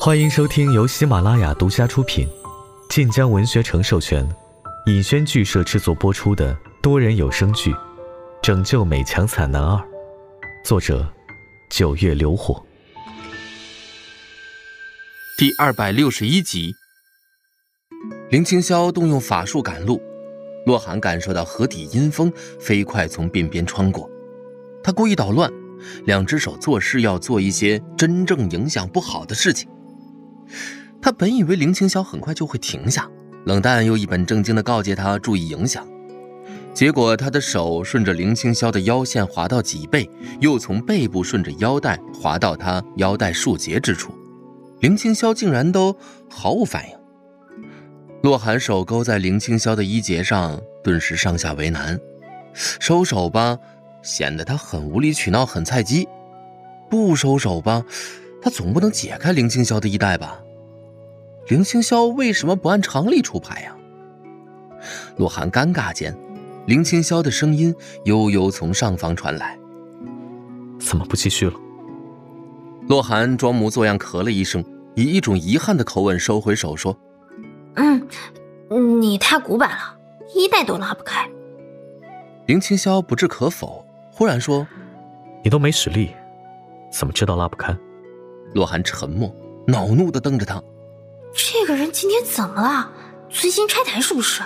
欢迎收听由喜马拉雅独家出品、晋江文学城授权、尹轩剧社制作播出的多人有声剧《拯救美强惨男二》，作者：九月流火，第二百六十一集。林青霄动用法术赶路，洛寒感受到河底阴风飞快从鬓边穿过，他故意捣乱，两只手做事要做一些真正影响不好的事情。他本以为林青霄很快就会停下，冷淡又一本正经地告诫他注意影响，结果他的手顺着林青霄的腰线滑到脊背，又从背部顺着腰带滑到他腰带束结之处，林青霄竟然都毫无反应。洛寒手勾在林青霄的衣节上，顿时上下为难，收手吧，显得他很无理取闹，很菜鸡；不收手吧。他总不能解开林青霄的衣带吧？林青霄为什么不按常理出牌呀？洛寒尴尬间，林青霄的声音悠悠从上方传来：“怎么不继续了？”洛寒装模作样咳了一声，以一种遗憾的口吻收回手说：“嗯，你太古板了，衣带都拉不开。”林青霄不置可否，忽然说：“你都没使力，怎么知道拉不开？”洛寒沉默，恼怒的瞪着他。这个人今天怎么了？存心拆台是不是？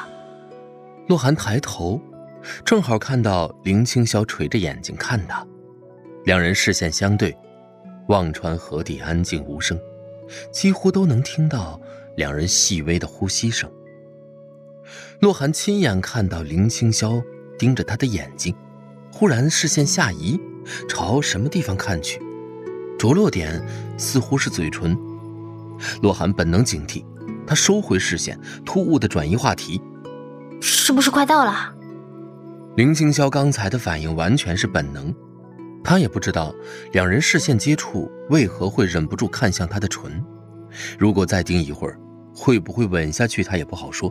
洛寒抬头，正好看到林青霄垂着眼睛看他，两人视线相对，忘川河底安静无声，几乎都能听到两人细微的呼吸声。洛寒亲眼看到林青霄盯着他的眼睛，忽然视线下移，朝什么地方看去。着落点似乎是嘴唇，洛寒本能警惕，他收回视线，突兀的转移话题：“是不是快到了？”林清霄刚才的反应完全是本能，他也不知道两人视线接触为何会忍不住看向他的唇。如果再盯一会儿，会不会吻下去，他也不好说。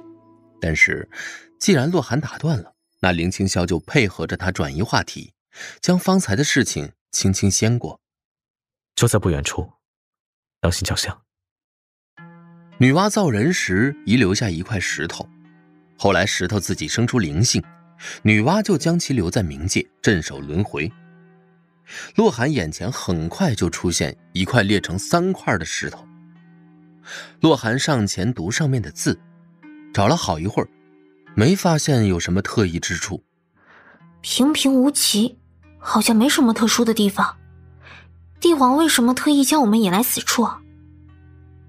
但是，既然洛寒打断了，那林青霄就配合着他转移话题，将方才的事情轻轻掀过。就在不远处，当心脚下。女娲造人时遗留下一块石头，后来石头自己生出灵性，女娲就将其留在冥界镇守轮回。洛寒眼前很快就出现一块裂成三块的石头，洛寒上前读上面的字，找了好一会儿，没发现有什么特异之处，平平无奇，好像没什么特殊的地方。帝皇为什么特意将我们引来此处？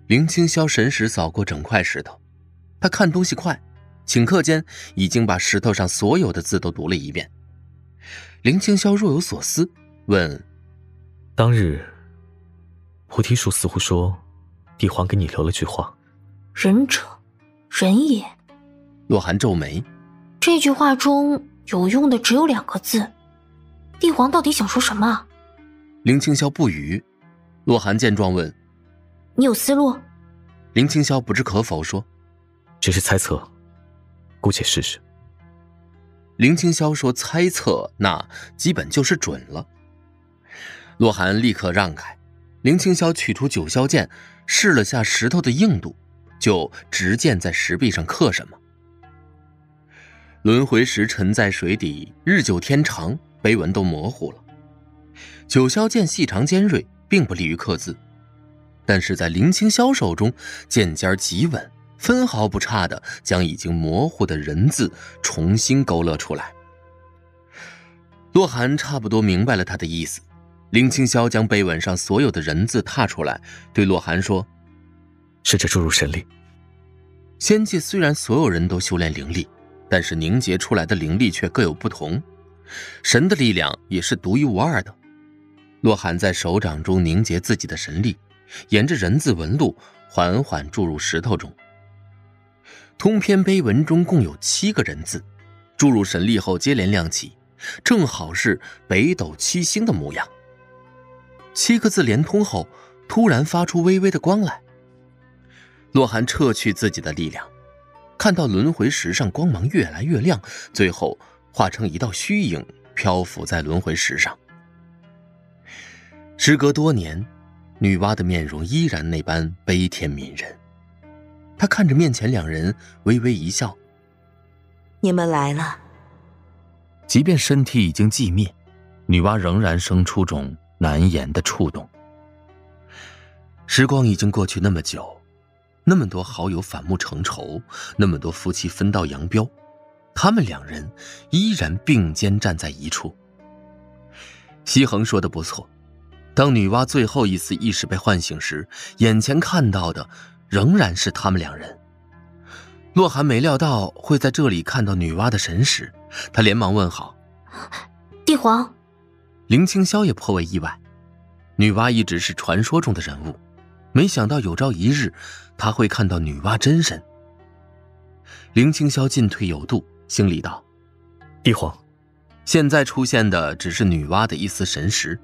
林青霄神识扫过整块石头，他看东西快，顷刻间已经把石头上所有的字都读了一遍。林青霄若有所思，问：“当日菩提树似乎说，帝皇给你留了句话：‘仁者，仁也。’”洛寒皱眉，这句话中有用的只有两个字，帝皇到底想说什么？林青霄不语，洛寒见状问：“你有思路？”林青霄不置可否说：“只是猜测，姑且试试。”林青霄说：“猜测，那基本就是准了。”洛寒立刻让开，林青霄取出九霄剑，试了下石头的硬度，就直剑在石壁上刻什么。轮回石沉在水底，日久天长，碑文都模糊了。九霄剑细长尖锐，并不利于刻字，但是在林清霄手中，剑尖极稳，分毫不差的将已经模糊的人字重新勾勒出来。洛寒差不多明白了他的意思，林清霄将碑文上所有的人字踏出来，对洛寒说：“试着注入神力。仙界虽然所有人都修炼灵力，但是凝结出来的灵力却各有不同，神的力量也是独一无二的。”洛寒在手掌中凝结自己的神力，沿着人字纹路缓缓注入石头中。通篇碑文中共有七个人字，注入神力后接连亮起，正好是北斗七星的模样。七个字连通后，突然发出微微的光来。洛寒撤去自己的力量，看到轮回石上光芒越来越亮，最后化成一道虚影，漂浮在轮回石上。时隔多年，女娲的面容依然那般悲天悯人。她看着面前两人，微微一笑：“你们来了。”即便身体已经寂灭，女娲仍然生出种难言的触动。时光已经过去那么久，那么多好友反目成仇，那么多夫妻分道扬镳，他们两人依然并肩站在一处。西恒说的不错，当女娲最后一次意识被唤醒时，眼前看到的仍然是他们两人。洛寒没料到会在这里看到女娲的神识，他连忙问好：“帝皇。”林清霄也颇为意外，女娲一直是传说中的人物。没想到有朝一日，他会看到女娲真身。林清霄进退有度，心里道：“帝皇，现在出现的只是女娲的一丝神识，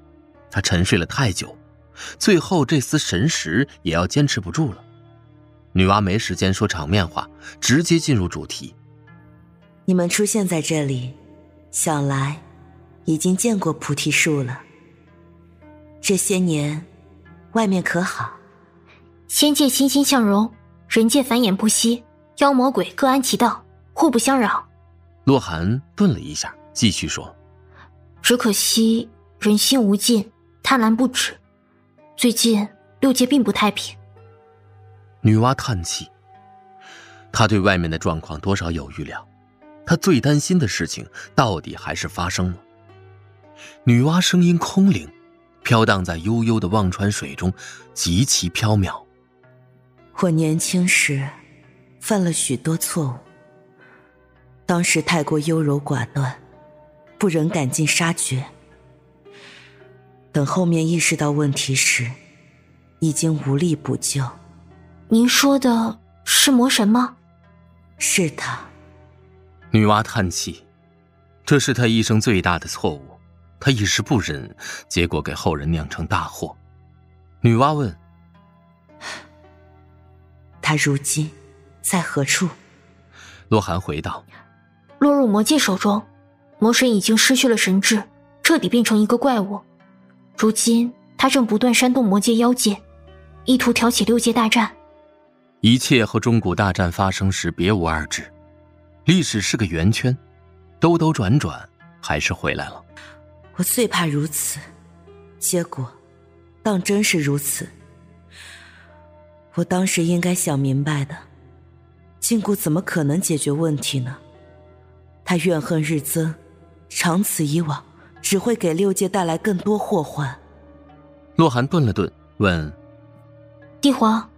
她沉睡了太久，最后这丝神识也要坚持不住了。”女娲没时间说场面话，直接进入主题：“你们出现在这里，想来已经见过菩提树了。这些年，外面可好？”仙界欣欣向荣，人界繁衍不息，妖魔鬼各安其道，互不相扰。洛寒顿了一下，继续说：“只可惜人心无尽，贪婪不止。最近六界并不太平。”女娲叹气，她对外面的状况多少有预料，她最担心的事情到底还是发生了。女娲声音空灵，飘荡在悠悠的忘川水中，极其飘渺。我年轻时犯了许多错误，当时太过优柔寡断，不忍赶尽杀绝。等后面意识到问题时，已经无力补救。您说的是魔神吗？是他。女娲叹气，这是他一生最大的错误，他一时不忍，结果给后人酿成大祸。女娲问。他如今在何处？洛寒回道：“落入魔界手中，魔神已经失去了神智，彻底变成一个怪物。如今他正不断煽动魔界妖界，意图挑起六界大战。一切和中古大战发生时别无二致。历史是个圆圈，兜兜转转，还是回来了。我最怕如此，结果当真是如此。”我当时应该想明白的，禁锢怎么可能解决问题呢？他怨恨日增，长此以往，只会给六界带来更多祸患。洛寒顿了顿，问：“帝皇，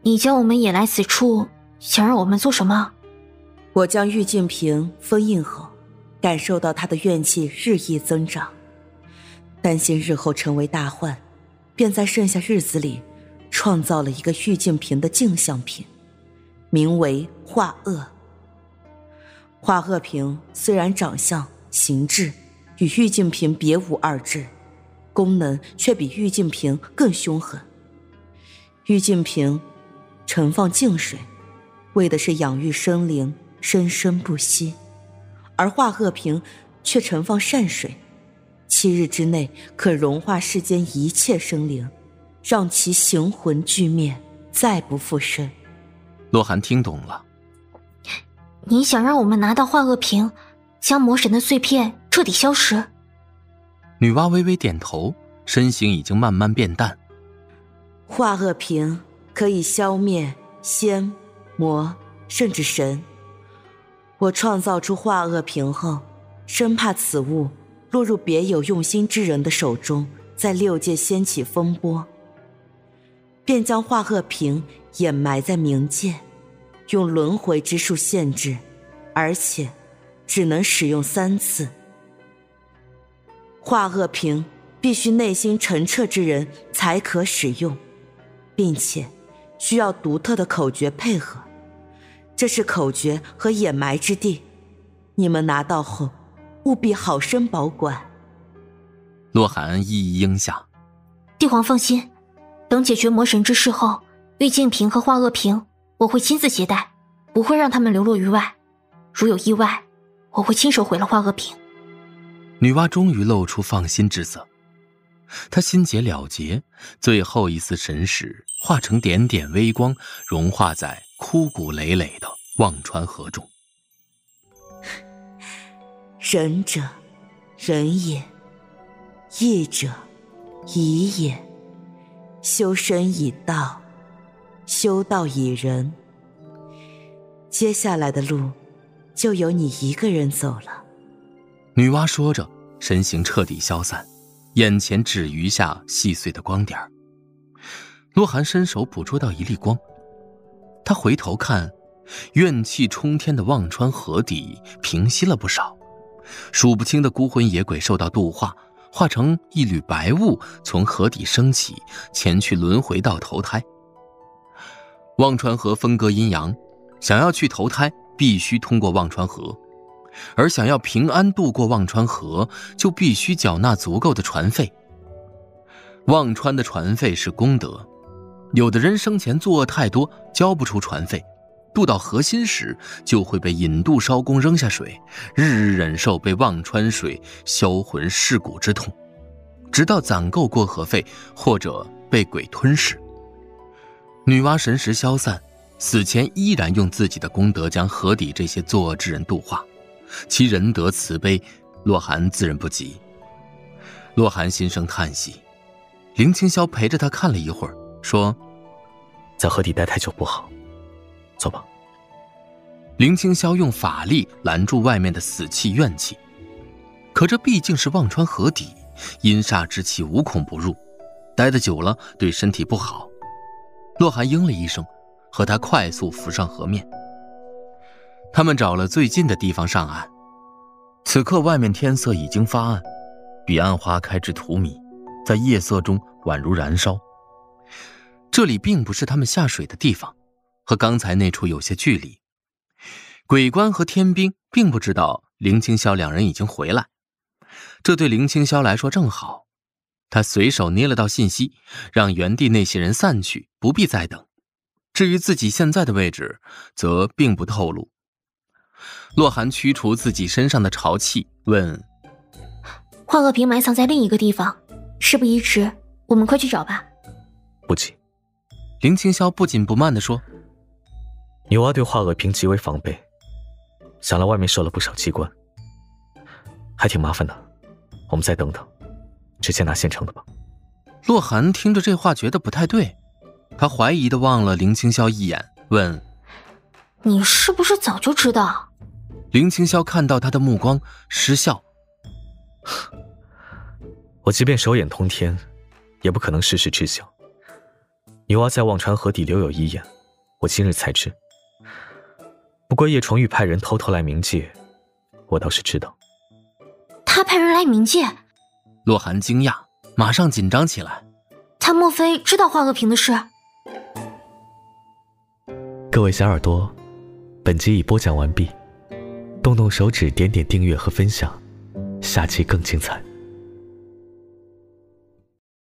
你将我们引来此处，想让我们做什么？”我将玉净瓶封印后，感受到他的怨气日益增长，担心日后成为大患，便在剩下日子里。创造了一个玉净瓶的镜像品，名为化恶。化恶瓶虽然长相形制与玉净瓶别无二致，功能却比玉净瓶更凶狠。玉净瓶盛放净水，为的是养育生灵，生生不息；而化恶瓶却盛放善水，七日之内可融化世间一切生灵。让其形魂俱灭，再不复生。洛寒听懂了，你想让我们拿到化恶瓶，将魔神的碎片彻底消失？女娲微微点头，身形已经慢慢变淡。化恶瓶可以消灭仙、魔，甚至神。我创造出化恶瓶后，生怕此物落入别有用心之人的手中，在六界掀起风波。便将化恶瓶掩埋在冥界，用轮回之术限制，而且只能使用三次。化恶瓶必须内心澄澈之人才可使用，并且需要独特的口诀配合。这是口诀和掩埋之地，你们拿到后务必好生保管。洛寒一一应下，帝皇放心。等解决魔神之事后，玉净瓶和化恶瓶我会亲自携带，不会让他们流落于外。如有意外，我会亲手毁了化恶瓶。女娲终于露出放心之色。她心结了结，最后一丝神识化成点点微光，融化在枯骨累累的忘川河中。仁者，仁也；义者，义也。修身以道，修道以仁。接下来的路，就由你一个人走了。女娲说着，身形彻底消散。眼前只余下细碎的光点洛寒伸手捕捉到一粒光，他回头看，怨气冲天的忘川河底平息了不少，数不清的孤魂野鬼受到度化，化成一缕白雾从河底升起，前去轮回道投胎。忘川河分割阴阳，想要去投胎，必须通过忘川河。而想要平安渡过忘川河，就必须缴纳足够的船费。忘川的船费是功德，有的人生前作恶太多，交不出船费，渡到河心时就会被引渡艄公扔下水，日日忍受被忘川水销魂蚀骨之痛，直到攒够过河费，或者被鬼吞噬。女娲神识消散，死前依然用自己的功德将河底这些作恶之人度化。其仁德慈悲，洛寒自认不及。洛寒心生叹息，林青霄陪着他看了一会儿，说：“在河底待太久不好，走吧。”林青霄用法力拦住外面的死气怨气，可这毕竟是忘川河底，阴煞之气无孔不入，待得久了对身体不好。洛寒应了一声，和他快速浮上河面。他们找了最近的地方上岸。此刻外面天色已经发暗，彼岸花开至荼蘼，在夜色中宛如燃烧。这里并不是他们下水的地方，和刚才那处有些距离。鬼官和天兵并不知道林青霄两人已经回来，这对林青霄来说正好。他随手捏了道信息，让原地那些人散去，不必再等。至于自己现在的位置，则并不透露。洛寒驱除自己身上的潮气，问：“化恶瓶埋藏在另一个地方，事不宜迟，我们快去找吧。”不急。林青霄不紧不慢地说：“女娲对化恶瓶极为防备，想来外面设了不少机关，还挺麻烦的。我们再等等，直接拿现成的吧。”洛寒听着这话觉得不太对，他怀疑的望了林青霄一眼，问。你是不是早就知道？林青霄看到他的目光，失笑。我即便手眼通天，也不可能事事知晓。女娲在忘川河底留有遗言，我今日才知。不过叶崇玉派人偷偷来冥界，我倒是知道。他派人来冥界？洛寒惊讶，马上紧张起来。他莫非知道化恶瓶的事？各位小耳朵。本集已播讲完毕，动动手指，点点订阅和分享，下期更精彩。